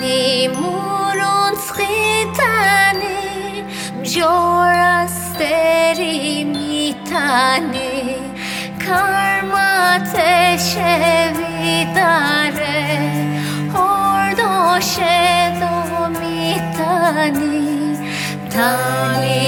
murun skitani Jorasteri mitani Karma teşevidare Hordo shedo mitani Tani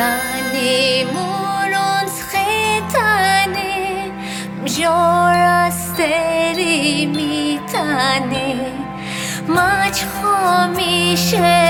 تنی مورونس خیتنی مجورا ستری میتنی. مچ خو میشه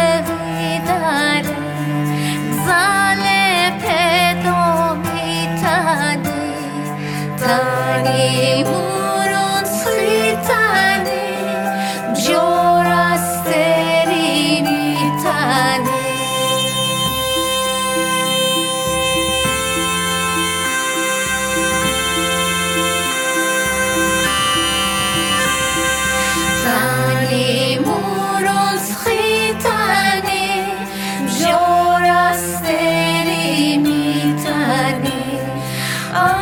Oh